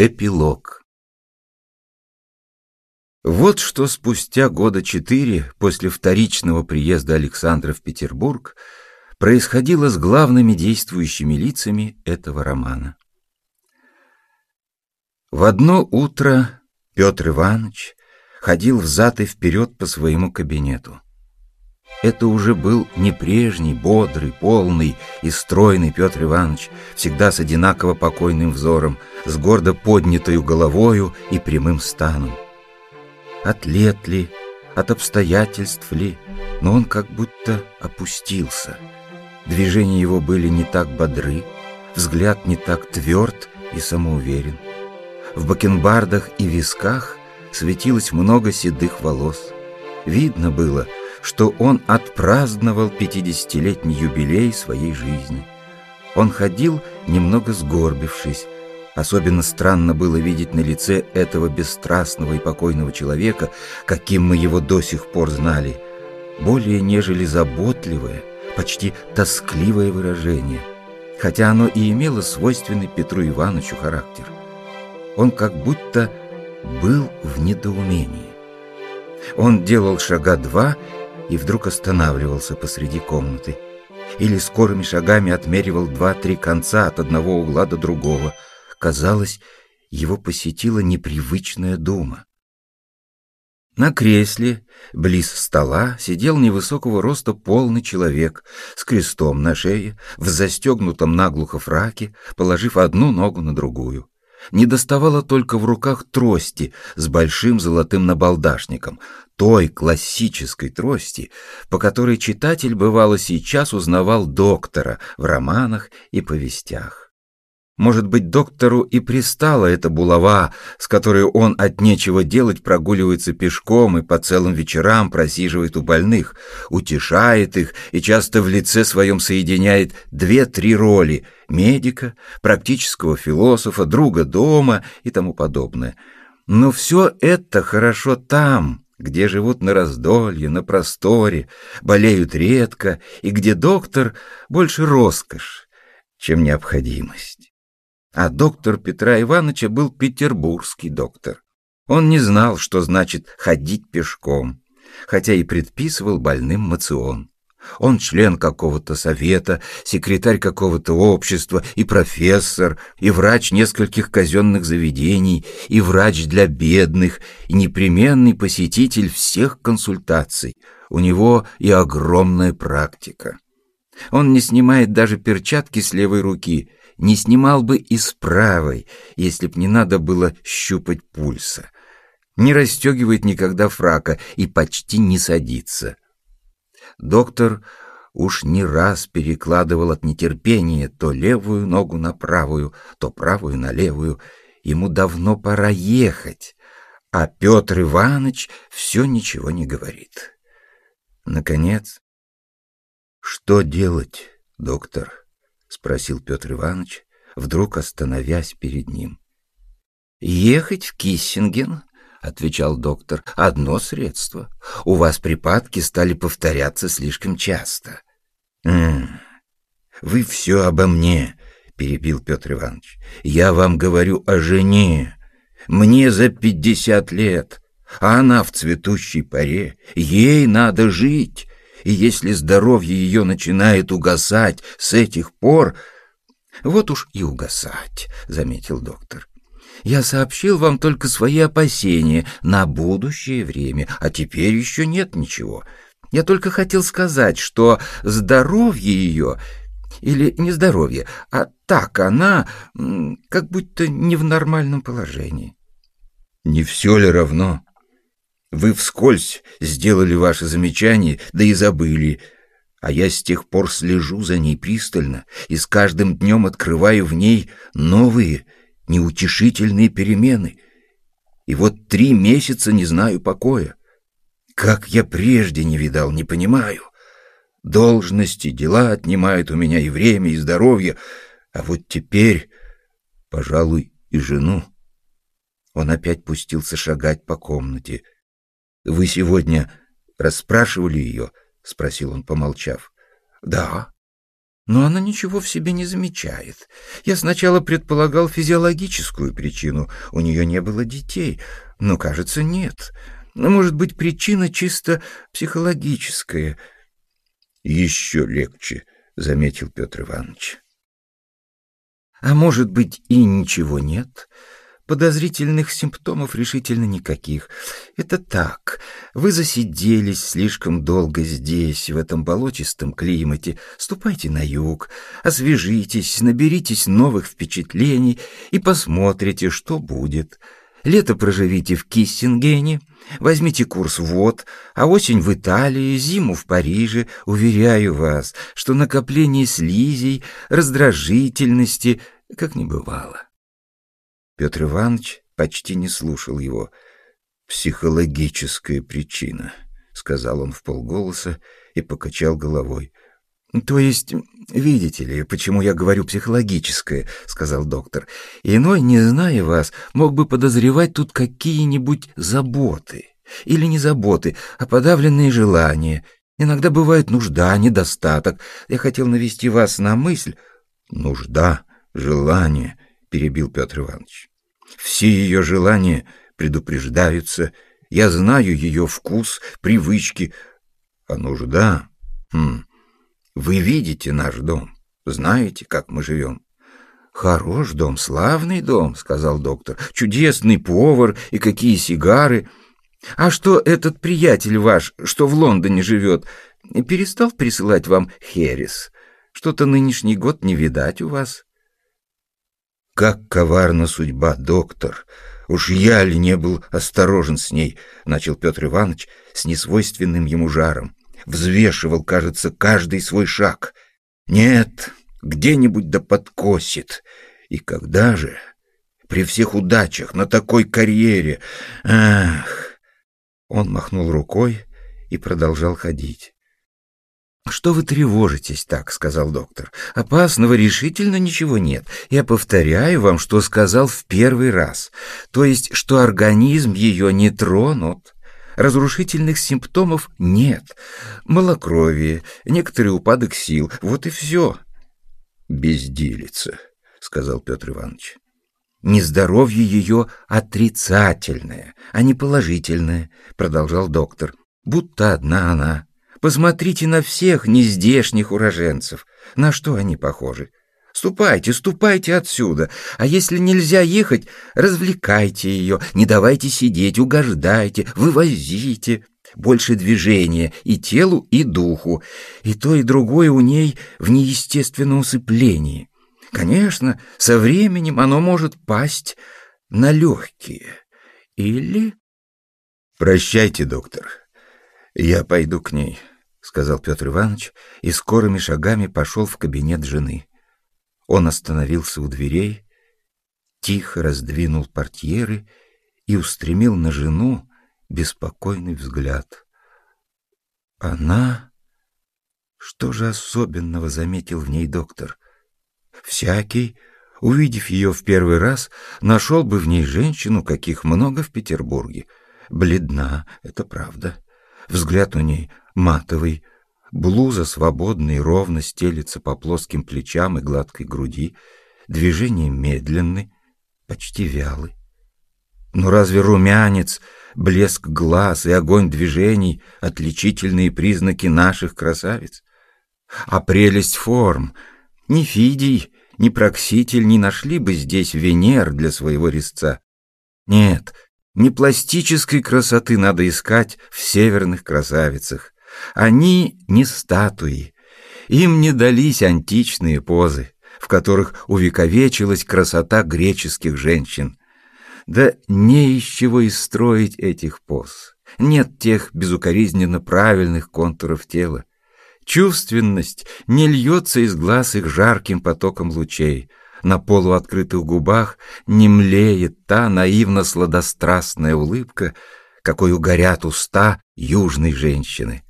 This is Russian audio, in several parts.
Эпилог Вот что спустя года четыре после вторичного приезда Александра в Петербург происходило с главными действующими лицами этого романа. В одно утро Петр Иванович ходил взад и вперед по своему кабинету. Это уже был не прежний, бодрый, полный и стройный Петр Иванович, всегда с одинаково покойным взором, с гордо поднятою головою и прямым станом. От лет ли, от обстоятельств ли, но он как будто опустился. Движения его были не так бодры, взгляд не так тверд и самоуверен. В бакенбардах и висках светилось много седых волос. Видно было — что он отпраздновал пятидесятилетний юбилей своей жизни. Он ходил, немного сгорбившись. Особенно странно было видеть на лице этого бесстрастного и покойного человека, каким мы его до сих пор знали, более нежели заботливое, почти тоскливое выражение, хотя оно и имело свойственный Петру Ивановичу характер. Он как будто был в недоумении. Он делал шага два и вдруг останавливался посреди комнаты. Или скорыми шагами отмеривал два-три конца от одного угла до другого. Казалось, его посетила непривычная дума. На кресле, близ стола, сидел невысокого роста полный человек с крестом на шее, в застегнутом наглухо фраке, положив одну ногу на другую. Не доставало только в руках трости с большим золотым набалдашником, той классической трости, по которой читатель бывало сейчас узнавал доктора в романах и повестях. Может быть, доктору и пристала эта булава, с которой он от нечего делать прогуливается пешком и по целым вечерам просиживает у больных, утешает их и часто в лице своем соединяет две-три роли — медика, практического философа, друга дома и тому подобное. Но все это хорошо там, где живут на раздолье, на просторе, болеют редко и где доктор больше роскошь, чем необходимость. А доктор Петра Ивановича был петербургский доктор. Он не знал, что значит ходить пешком, хотя и предписывал больным мацион. Он член какого-то совета, секретарь какого-то общества, и профессор, и врач нескольких казенных заведений, и врач для бедных, и непременный посетитель всех консультаций. У него и огромная практика. Он не снимает даже перчатки с левой руки, не снимал бы и с правой, если б не надо было щупать пульса. Не расстегивает никогда фрака и почти не садится. Доктор уж не раз перекладывал от нетерпения то левую ногу на правую, то правую на левую. Ему давно пора ехать, а Петр Иванович все ничего не говорит. Наконец, что делать, доктор? — спросил Петр Иванович, вдруг остановясь перед ним. «Ехать в Киссинген?» — отвечал доктор. «Одно средство. У вас припадки стали повторяться слишком часто». «М -м, «Вы все обо мне», — перебил Петр Иванович. «Я вам говорю о жене. Мне за пятьдесят лет, а она в цветущей паре. Ей надо жить и если здоровье ее начинает угасать с этих пор... Вот уж и угасать, — заметил доктор. Я сообщил вам только свои опасения на будущее время, а теперь еще нет ничего. Я только хотел сказать, что здоровье ее, или не здоровье, а так она, как будто не в нормальном положении. Не все ли равно? Вы вскользь сделали ваше замечание, да и забыли. А я с тех пор слежу за ней пристально и с каждым днем открываю в ней новые, неутешительные перемены. И вот три месяца не знаю покоя. Как я прежде не видал, не понимаю. Должности, дела отнимают у меня и время, и здоровье, а вот теперь, пожалуй, и жену. Он опять пустился шагать по комнате — «Вы сегодня расспрашивали ее?» — спросил он, помолчав. «Да». но она ничего в себе не замечает. Я сначала предполагал физиологическую причину. У нее не было детей, но, кажется, нет. Но, может быть, причина чисто психологическая. Еще легче, — заметил Петр Иванович. А может быть, и ничего нет? Подозрительных симптомов решительно никаких. Это так. Вы засиделись слишком долго здесь, в этом болотистом климате. Ступайте на юг, освежитесь, наберитесь новых впечатлений и посмотрите, что будет. Лето проживите в Киссингене, возьмите курс вод, а осень в Италии, зиму в Париже. Уверяю вас, что накопление слизей, раздражительности как не бывало. Петр Иванович почти не слушал его. «Психологическая причина», — сказал он в полголоса и покачал головой. «То есть, видите ли, почему я говорю психологическое?» — сказал доктор. «Иной, не зная вас, мог бы подозревать тут какие-нибудь заботы. Или не заботы, а подавленные желания. Иногда бывает нужда, недостаток. Я хотел навести вас на мысль...» «Нужда, желание», — перебил Петр Иванович. «Все ее желания предупреждаются. Я знаю ее вкус, привычки. А нужда... Хм, вы видите наш дом, знаете, как мы живем». «Хорош дом, славный дом», — сказал доктор. «Чудесный повар и какие сигары. А что этот приятель ваш, что в Лондоне живет, перестал присылать вам херес? Что-то нынешний год не видать у вас». Как коварна судьба, доктор! Уж я ли не был осторожен с ней, начал Петр Иванович с несвойственным ему жаром. Взвешивал, кажется, каждый свой шаг. Нет, где-нибудь да подкосит. И когда же? При всех удачах, на такой карьере. Ах! Он махнул рукой и продолжал ходить. «Что вы тревожитесь так?» — сказал доктор. «Опасного решительно ничего нет. Я повторяю вам, что сказал в первый раз. То есть, что организм ее не тронут. Разрушительных симптомов нет. Малокровие, некоторый упадок сил. Вот и все». «Безделица», — сказал Петр Иванович. «Нездоровье ее отрицательное, а не положительное», — продолжал доктор. «Будто одна она». Посмотрите на всех нездешних уроженцев. На что они похожи? Ступайте, ступайте отсюда. А если нельзя ехать, развлекайте ее, не давайте сидеть, угождайте, вывозите. Больше движения и телу, и духу. И то, и другое у ней в неестественном усыплении. Конечно, со временем оно может пасть на легкие. Или... Прощайте, доктор. Я пойду к ней. — сказал Петр Иванович и скорыми шагами пошел в кабинет жены. Он остановился у дверей, тихо раздвинул портьеры и устремил на жену беспокойный взгляд. Она... Что же особенного заметил в ней доктор? Всякий, увидев ее в первый раз, нашел бы в ней женщину, каких много в Петербурге. Бледна, это правда. Взгляд у ней матовый, блуза свободно и ровно стелится по плоским плечам и гладкой груди, движения медленны, почти вялы. Но разве румянец, блеск глаз и огонь движений — отличительные признаки наших красавиц? А прелесть форм ни Фидий, ни Прокситель не нашли бы здесь Венер для своего резца. Нет, не пластической красоты надо искать в северных красавицах. Они не статуи. Им не дались античные позы, в которых увековечилась красота греческих женщин. Да не из чего и строить этих поз. Нет тех безукоризненно правильных контуров тела. Чувственность не льется из глаз их жарким потоком лучей. На полуоткрытых губах не млеет та наивно-сладострастная улыбка, какой угорят уста южной женщины.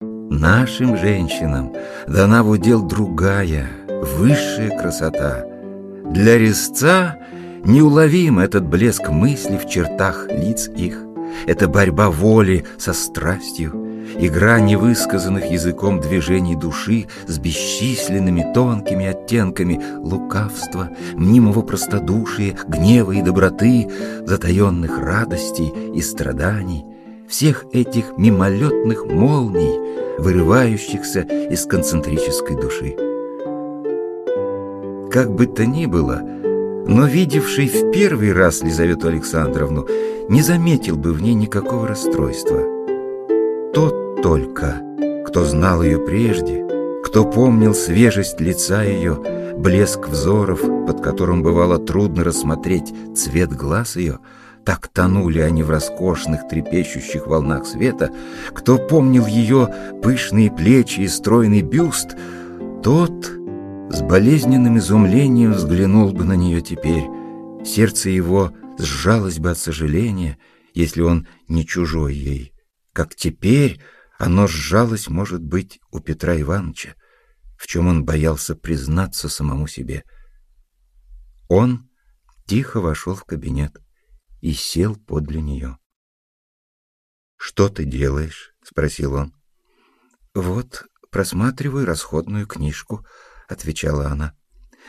Нашим женщинам дана в удел другая, высшая красота. Для резца неуловим этот блеск мысли в чертах лиц их. Это борьба воли со страстью, игра невысказанных языком движений души с бесчисленными тонкими оттенками лукавства, мнимого простодушия, гнева и доброты, затаенных радостей и страданий, всех этих мимолетных молний, вырывающихся из концентрической души. Как бы то ни было, но видевший в первый раз Лизавету Александровну не заметил бы в ней никакого расстройства. Тот только, кто знал ее прежде, кто помнил свежесть лица ее, блеск взоров, под которым бывало трудно рассмотреть цвет глаз ее, так тонули они в роскошных трепещущих волнах света, кто помнил ее пышные плечи и стройный бюст, тот с болезненным изумлением взглянул бы на нее теперь. Сердце его сжалось бы от сожаления, если он не чужой ей. Как теперь оно сжалось, может быть, у Петра Ивановича, в чем он боялся признаться самому себе. Он тихо вошел в кабинет и сел подле нее. «Что ты делаешь?» — спросил он. «Вот, просматриваю расходную книжку», — отвечала она.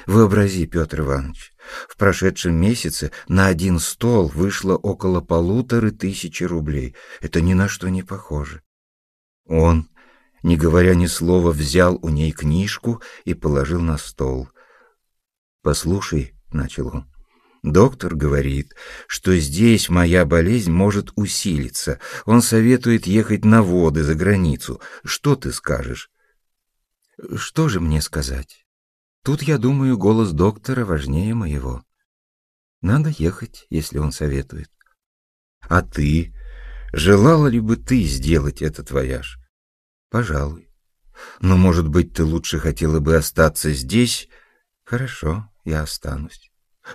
Вообрази, Петр Иванович, в прошедшем месяце на один стол вышло около полуторы тысячи рублей. Это ни на что не похоже. Он, не говоря ни слова, взял у ней книжку и положил на стол. «Послушай», — начал он, — «доктор говорит, что здесь моя болезнь может усилиться. Он советует ехать на воды за границу. Что ты скажешь?» «Что же мне сказать?» Тут, я думаю, голос доктора важнее моего. Надо ехать, если он советует. А ты? Желала ли бы ты сделать этот вояж? Пожалуй. Но, может быть, ты лучше хотела бы остаться здесь? Хорошо, я останусь.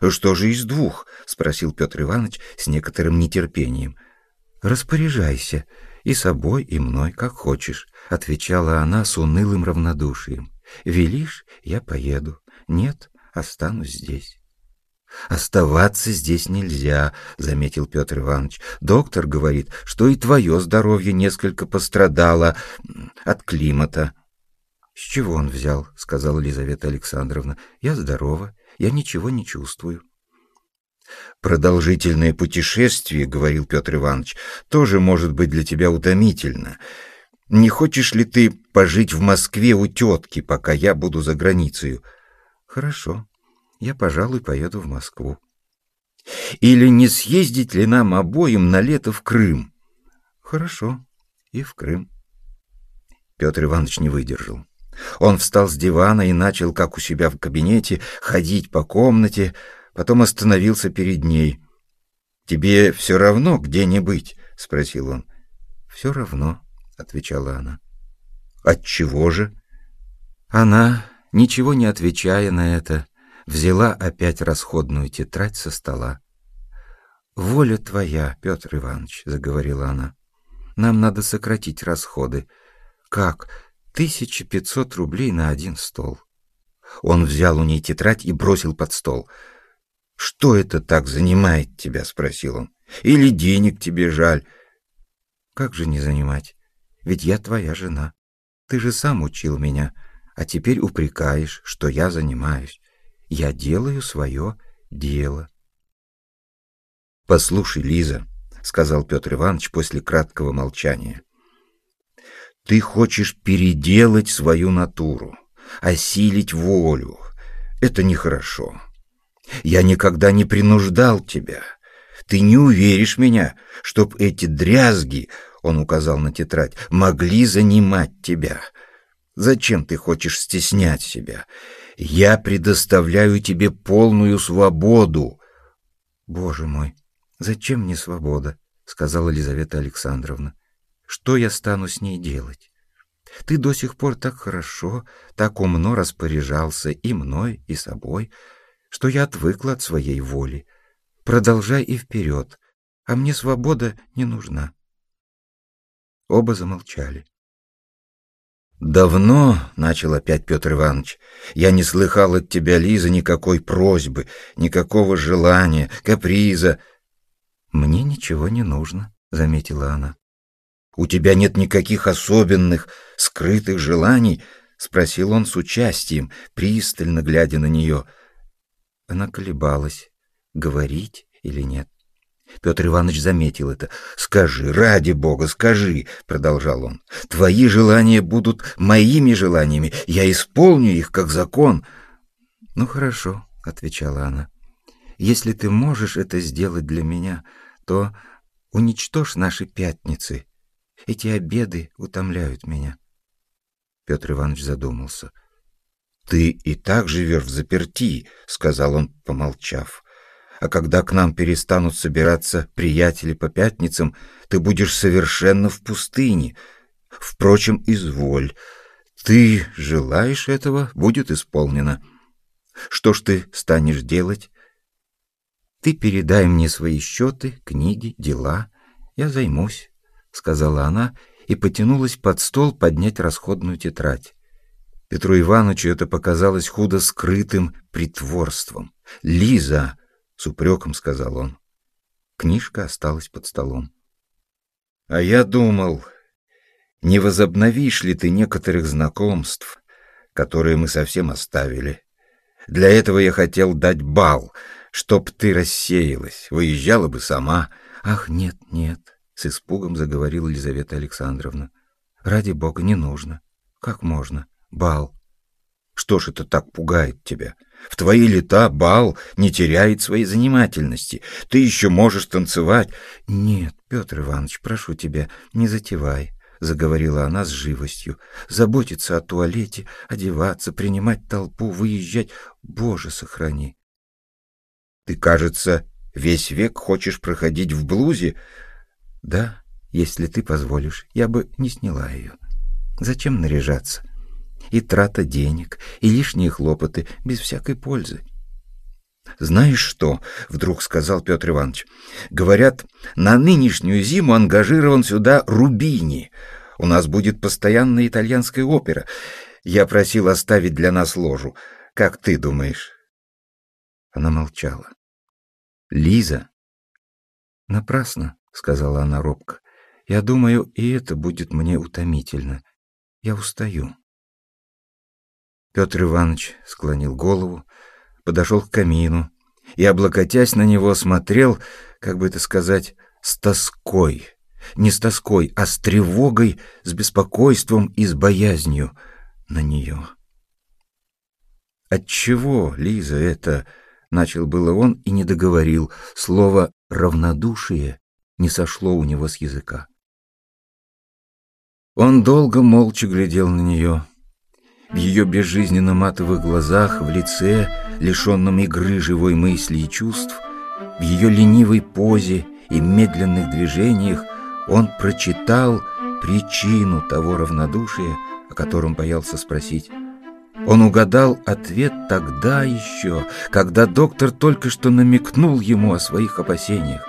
Что же из двух? Спросил Петр Иванович с некоторым нетерпением. Распоряжайся и собой, и мной, как хочешь, отвечала она с унылым равнодушием. Велишь, я поеду. Нет, останусь здесь. «Оставаться здесь нельзя», — заметил Петр Иванович. «Доктор говорит, что и твое здоровье несколько пострадало от климата». «С чего он взял?» — сказала Елизавета Александровна. «Я здорова, я ничего не чувствую». «Продолжительное путешествие, — говорил Петр Иванович, — тоже может быть для тебя утомительно. Не хочешь ли ты пожить в Москве у тетки, пока я буду за границей? Хорошо, я, пожалуй, поеду в Москву. Или не съездить ли нам обоим на лето в Крым? Хорошо, и в Крым. Петр Иванович не выдержал. Он встал с дивана и начал, как у себя в кабинете, ходить по комнате, потом остановился перед ней. «Тебе все равно, где не быть?» — спросил он. «Все равно», — отвечала она. От чего же? Она, ничего не отвечая на это, взяла опять расходную тетрадь со стола. «Воля твоя, Петр Иванович», — заговорила она. «Нам надо сократить расходы. Как? Тысяча пятьсот рублей на один стол». Он взял у ней тетрадь и бросил под стол. «Что это так занимает тебя?» — спросил он. «Или денег тебе жаль?» «Как же не занимать? Ведь я твоя жена. Ты же сам учил меня, а теперь упрекаешь, что я занимаюсь. Я делаю свое дело. «Послушай, Лиза», — сказал Петр Иванович после краткого молчания, — «ты хочешь переделать свою натуру, осилить волю. Это нехорошо. Я никогда не принуждал тебя. Ты не уверишь меня, чтоб эти дрязги он указал на тетрадь, могли занимать тебя. Зачем ты хочешь стеснять себя? Я предоставляю тебе полную свободу. Боже мой, зачем мне свобода? сказала Елизавета Александровна. Что я стану с ней делать? Ты до сих пор так хорошо, так умно распоряжался и мной, и собой, что я отвыкла от своей воли. Продолжай и вперед, а мне свобода не нужна. Оба замолчали. «Давно, — начал опять Петр Иванович, — я не слыхал от тебя, Лиза, никакой просьбы, никакого желания, каприза». «Мне ничего не нужно», — заметила она. У тебя нет никаких особенных, скрытых желаний?» — спросил он с участием, пристально глядя на нее. Она колебалась, говорить или нет. Петр Иванович заметил это. «Скажи, ради Бога, скажи!» — продолжал он. «Твои желания будут моими желаниями. Я исполню их, как закон». «Ну, хорошо», — отвечала она. «Если ты можешь это сделать для меня, то уничтожь наши пятницы. Эти обеды утомляют меня». Петр Иванович задумался. «Ты и так живешь в заперти», — сказал он, помолчав а когда к нам перестанут собираться приятели по пятницам, ты будешь совершенно в пустыне. Впрочем, изволь. Ты желаешь этого, будет исполнено. Что ж ты станешь делать? Ты передай мне свои счеты, книги, дела. Я займусь, — сказала она и потянулась под стол поднять расходную тетрадь. Петру Ивановичу это показалось худо скрытым притворством. «Лиза!» — с упреком сказал он. Книжка осталась под столом. «А я думал, не возобновишь ли ты некоторых знакомств, которые мы совсем оставили? Для этого я хотел дать бал, чтоб ты рассеялась, выезжала бы сама». «Ах, нет, нет», — с испугом заговорила Елизавета Александровна. «Ради бога, не нужно. Как можно? Бал. Что ж это так пугает тебя? В твои лета бал не теряет своей занимательности. Ты еще можешь танцевать. Нет, Петр Иванович, прошу тебя, не затевай. — заговорила она с живостью. «Заботиться о туалете, одеваться, принимать толпу, выезжать. Боже, сохрани!» «Ты, кажется, весь век хочешь проходить в блузе?» «Да, если ты позволишь, я бы не сняла ее. Зачем наряжаться?» И трата денег, и лишние хлопоты, без всякой пользы. «Знаешь что?» — вдруг сказал Петр Иванович. «Говорят, на нынешнюю зиму ангажирован сюда Рубини. У нас будет постоянная итальянская опера. Я просил оставить для нас ложу. Как ты думаешь?» Она молчала. «Лиза?» «Напрасно», — сказала она робко. «Я думаю, и это будет мне утомительно. Я устаю». Петр Иванович склонил голову, подошел к камину и, облокотясь на него, смотрел, как бы это сказать, с тоской. Не с тоской, а с тревогой, с беспокойством и с боязнью на нее. «Отчего, Лиза, это...» — начал было он и не договорил. Слово «равнодушие» не сошло у него с языка. Он долго молча глядел на нее, в ее безжизненно-матовых глазах, в лице, лишенном игры живой мысли и чувств, в ее ленивой позе и медленных движениях он прочитал причину того равнодушия, о котором боялся спросить. Он угадал ответ тогда еще, когда доктор только что намекнул ему о своих опасениях.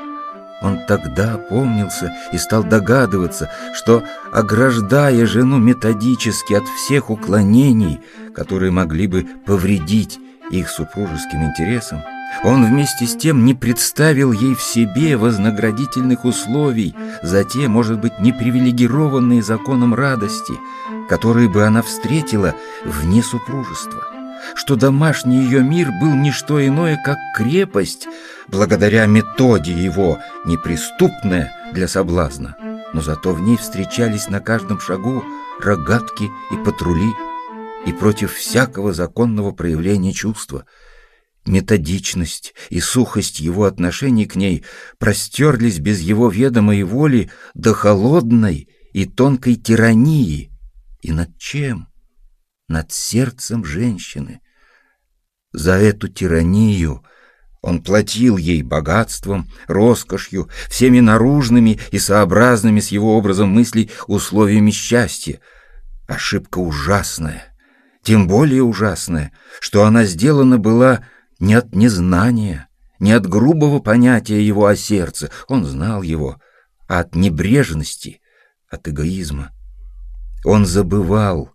Он тогда помнился и стал догадываться, что, ограждая жену методически от всех уклонений, которые могли бы повредить их супружеским интересам, он вместе с тем не представил ей в себе вознаградительных условий за те, может быть, непривилегированные законом радости, которые бы она встретила вне супружества что домашний ее мир был не что иное, как крепость, благодаря методе его, неприступная для соблазна. Но зато в ней встречались на каждом шагу рогатки и патрули, и против всякого законного проявления чувства. Методичность и сухость его отношений к ней простерлись без его ведома и воли до холодной и тонкой тирании. И над чем? Над сердцем женщины. За эту тиранию он платил ей богатством, роскошью, всеми наружными и сообразными с его образом мыслей условиями счастья. Ошибка ужасная, тем более ужасная, что она сделана была не от незнания, не от грубого понятия его о сердце, он знал его, а от небрежности, от эгоизма. Он забывал,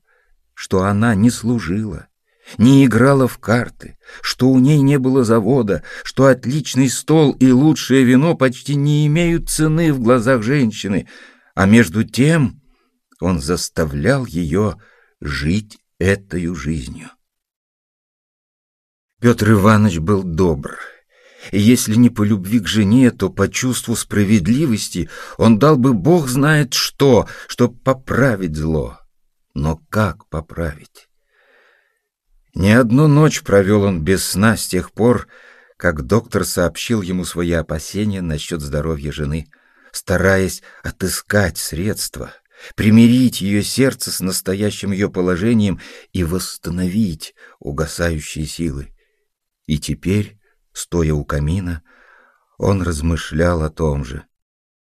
что она не служила, не играла в карты, что у ней не было завода, что отличный стол и лучшее вино почти не имеют цены в глазах женщины, а между тем он заставлял ее жить этой жизнью. Петр Иванович был добр. И если не по любви к жене, то по чувству справедливости он дал бы Бог знает что, чтоб поправить зло. Но как поправить? Не одну ночь провел он без сна с тех пор, как доктор сообщил ему свои опасения насчет здоровья жены, стараясь отыскать средства, примирить ее сердце с настоящим ее положением и восстановить угасающие силы. И теперь, стоя у камина, он размышлял о том же.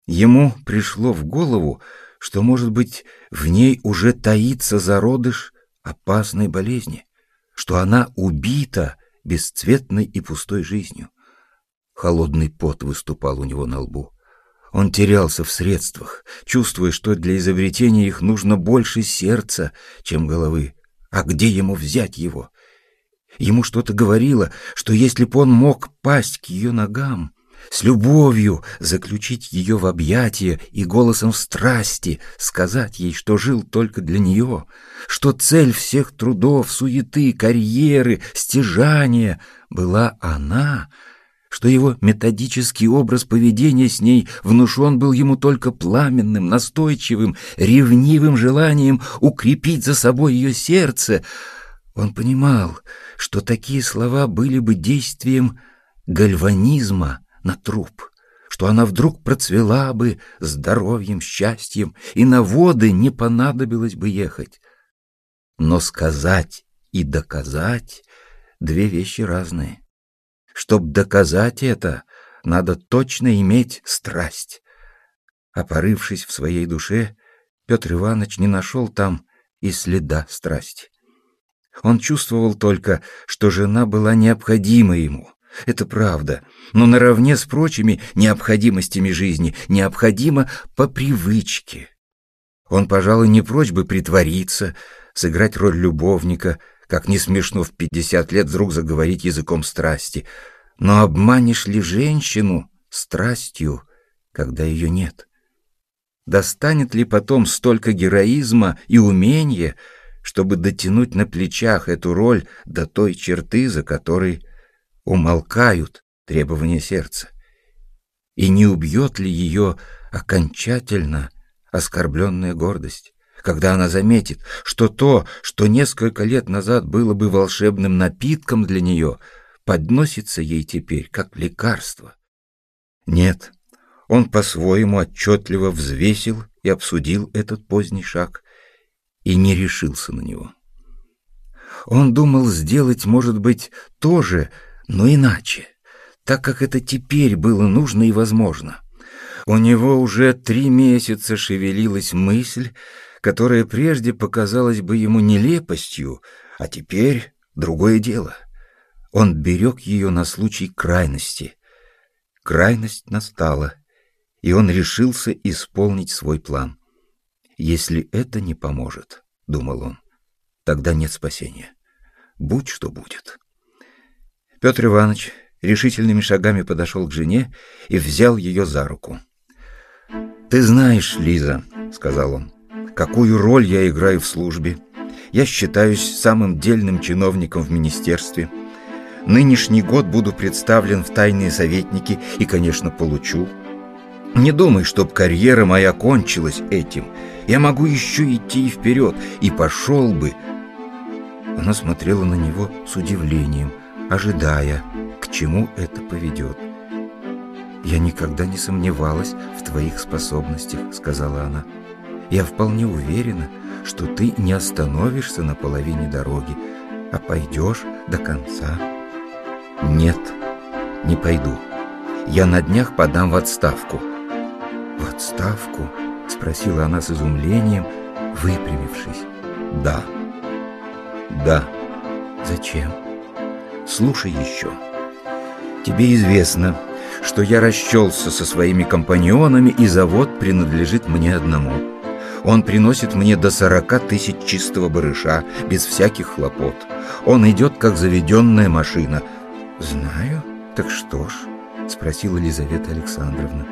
Ему пришло в голову, что, может быть, в ней уже таится зародыш опасной болезни, что она убита бесцветной и пустой жизнью. Холодный пот выступал у него на лбу. Он терялся в средствах, чувствуя, что для изобретения их нужно больше сердца, чем головы. А где ему взять его? Ему что-то говорило, что если бы он мог пасть к ее ногам, с любовью заключить ее в объятия и голосом страсти сказать ей, что жил только для нее, что цель всех трудов, суеты, карьеры, стяжания была она, что его методический образ поведения с ней внушен был ему только пламенным, настойчивым, ревнивым желанием укрепить за собой ее сердце. Он понимал, что такие слова были бы действием гальванизма, на труп, что она вдруг процвела бы здоровьем, счастьем, и на воды не понадобилось бы ехать. Но сказать и доказать — две вещи разные. Чтоб доказать это, надо точно иметь страсть. А в своей душе, Петр Иванович не нашел там и следа страсти. Он чувствовал только, что жена была необходима ему, это правда, но наравне с прочими необходимостями жизни необходимо по привычке. Он, пожалуй, не прочь бы притвориться, сыграть роль любовника, как не смешно в пятьдесят лет вдруг заговорить языком страсти. Но обманешь ли женщину страстью, когда ее нет? Достанет ли потом столько героизма и умения, чтобы дотянуть на плечах эту роль до той черты, за которой умолкают требования сердца? И не убьет ли ее окончательно оскорбленная гордость, когда она заметит, что то, что несколько лет назад было бы волшебным напитком для нее, подносится ей теперь как лекарство? Нет, он по-своему отчетливо взвесил и обсудил этот поздний шаг и не решился на него. Он думал сделать, может быть, то же, но иначе, так как это теперь было нужно и возможно. У него уже три месяца шевелилась мысль, которая прежде показалась бы ему нелепостью, а теперь другое дело. Он берег ее на случай крайности. Крайность настала, и он решился исполнить свой план. «Если это не поможет», — думал он, — «тогда нет спасения. Будь что будет». Петр Иванович решительными шагами подошел к жене и взял ее за руку. «Ты знаешь, Лиза», — сказал он, — «какую роль я играю в службе. Я считаюсь самым дельным чиновником в министерстве. Нынешний год буду представлен в тайные советники и, конечно, получу. Не думай, чтоб карьера моя кончилась этим. Я могу еще идти вперед, и пошел бы». Она смотрела на него с удивлением — ожидая, к чему это поведет. «Я никогда не сомневалась в твоих способностях», — сказала она. «Я вполне уверена, что ты не остановишься на половине дороги, а пойдешь до конца». «Нет, не пойду. Я на днях подам в отставку». «В отставку?» — спросила она с изумлением, выпрямившись. «Да». «Да». «Зачем?» Слушай еще. Тебе известно, что я расчелся со своими компаньонами, и завод принадлежит мне одному. Он приносит мне до сорока тысяч чистого барыша, без всяких хлопот. Он идет, как заведенная машина. Знаю. Так что ж? Спросила Елизавета Александровна.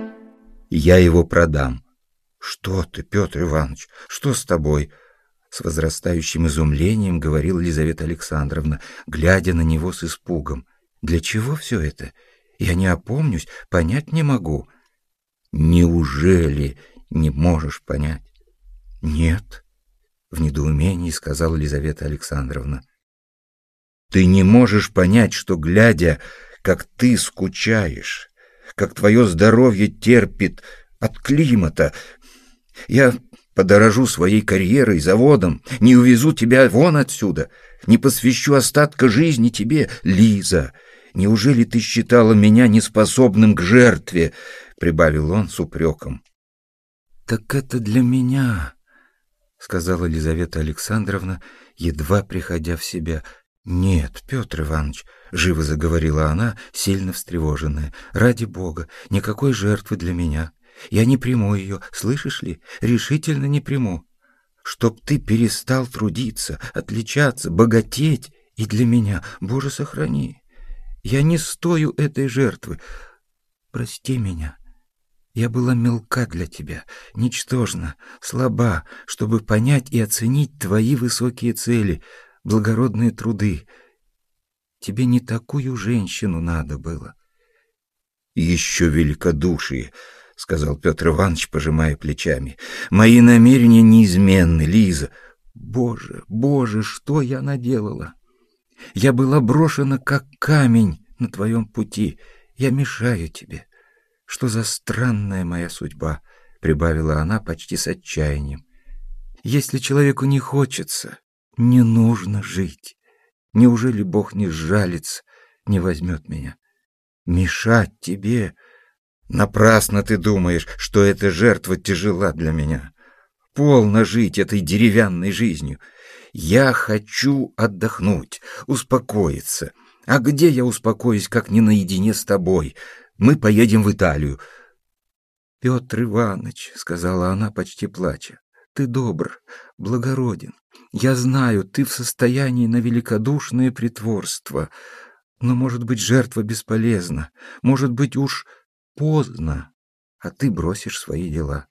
Я его продам. Что ты, Петр Иванович, что с тобой? С возрастающим изумлением говорила Елизавета Александровна, глядя на него с испугом. Для чего все это? Я не опомнюсь, понять не могу. Неужели не можешь понять? Нет, в недоумении сказала Елизавета Александровна. Ты не можешь понять, что, глядя, как ты скучаешь, как твое здоровье терпит от климата, я подорожу своей карьерой, заводом, не увезу тебя вон отсюда, не посвящу остатка жизни тебе, Лиза. Неужели ты считала меня неспособным к жертве?» — прибавил он с упреком. «Так это для меня», — сказала Елизавета Александровна, едва приходя в себя. «Нет, Петр Иванович», — живо заговорила она, сильно встревоженная, — «ради Бога, никакой жертвы для меня. Я не приму ее, слышишь ли? Решительно не приму. Чтоб ты перестал трудиться, отличаться, богатеть и для меня, Боже, сохрани. Я не стою этой жертвы. Прости меня. Я была мелка для тебя, ничтожна, слаба, чтобы понять и оценить твои высокие цели, благородные труды. Тебе не такую женщину надо было. Еще великодушие, — сказал Петр Иванович, пожимая плечами. Мои намерения неизменны, Лиза. Боже, боже, что я наделала? Я была брошена, как камень на твоем пути. Я мешаю тебе. Что за странная моя судьба, — прибавила она почти с отчаянием. Если человеку не хочется, не нужно жить. Неужели Бог не сжалится, не возьмет меня? Мешать тебе... Напрасно ты думаешь, что эта жертва тяжела для меня. Полно жить этой деревянной жизнью. Я хочу отдохнуть, успокоиться. А где я успокоюсь, как не наедине с тобой? Мы поедем в Италию. Петр Иванович, — сказала она, почти плача, — ты добр, благороден. Я знаю, ты в состоянии на великодушное притворство. Но, может быть, жертва бесполезна. Может быть, уж поздно, а ты бросишь свои дела.